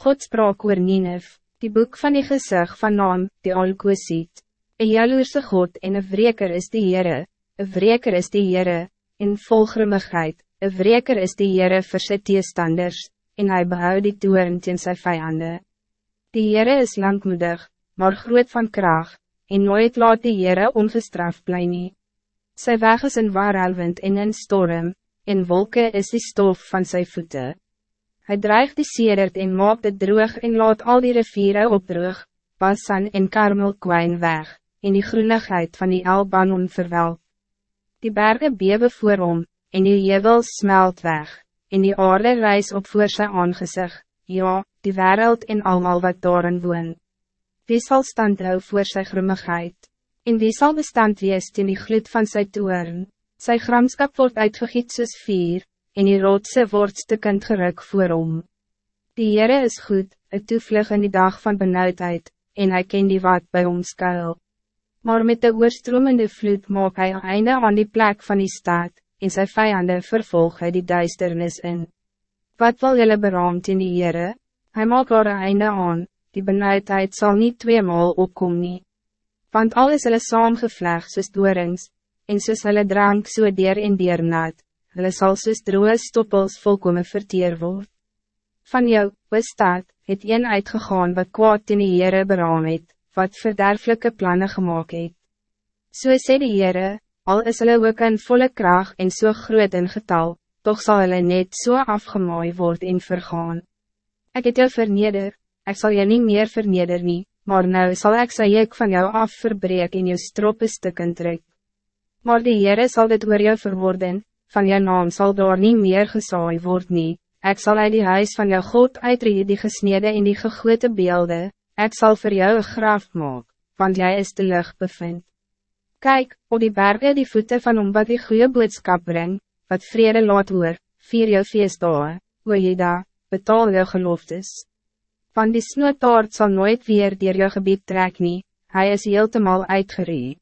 God sprak oor Ninef, die boek van die gezicht van naam, die Alkoesiet. Een jaloerse God en een wreker is die Heere, een wreker is die Heere, in volgrimmigheid, een wreker is die Heere vir sy teestanders, en hij behoudt die toeren teen sy vijanden. Die Heere is langmoedig, maar groot van kraag, en nooit laat die Heere ongestraft bly nie. Sy weg is in waarhelwind en in storm, en wolken is die stof van zijn voeten. Hij dreigt die sedert en maakt het droog en laat al die rivieren opdroog, Basan en Karmel kwijn weg, en die groenigheid van die Albanon verwelk. Die bergen bewe voor hom, en die jebels smelt weg, en die aarde reis op voor sy aangezicht, ja, die wereld en almal wat daarin woon. Wie zal stand hou voor sy grimmigheid, en wie zal bestand wees in die gloed van sy toeren, sy gramskap wordt uitgegiet soos vier, en die rotse word stukkend geruk voor hom. Die Heere is goed, het toevlug in die dag van benauwdheid, en hij ken die wat bij hom skuil. Maar met de oorstromende vloed maak hy einde aan die plek van die staat, en sy vijanden vervolg hy die duisternis in. Wat wil jylle beraamd in die Heere? Hy maak haar einde aan, die benauwdheid zal niet tweemaal opkom nie. Want al is hulle saamgevleg soos doorings, en soos hulle drank so dier en dier nat, hulle sal soos droge stoppels volkome verteer word. Van jou, staat, het een uitgegaan wat kwaad in die Heere beraam het, wat verderflike plannen gemaakt het. So sê die Heere, al is hulle ook in volle kracht en so groot in getal, toch zal hulle net so afgemaai word en vergaan. Ik het jou verneder, ik zal je niet meer verneder nie, maar nou zal ik sy jek van jou af verbreek en jou stroppe stukken trek. Maar die Heere zal dit oor jou verwoorden, van jou naam zal daar niet meer gesaai word nie, ek sal uit die huis van jou God uitreed die gesnede en die gegote beelde, ek sal voor jou een graaf maak, want jij is de lucht bevind. Kijk, op die bergen die voeten van om wat die goede boodskap bring, wat vrede laat hoor, vier jou feestdagen, hoe jy da, betaal jou geloftes. Van die snoetaard zal nooit weer dier jou gebied trek nie, hy is heeltemal uitgereed.